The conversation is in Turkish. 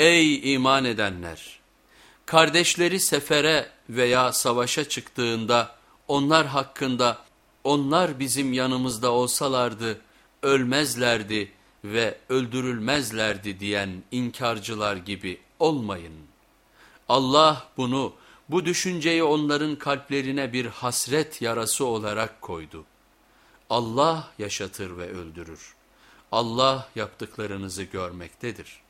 Ey iman edenler! Kardeşleri sefere veya savaşa çıktığında onlar hakkında onlar bizim yanımızda olsalardı ölmezlerdi ve öldürülmezlerdi diyen inkarcılar gibi olmayın. Allah bunu bu düşünceyi onların kalplerine bir hasret yarası olarak koydu. Allah yaşatır ve öldürür. Allah yaptıklarınızı görmektedir.''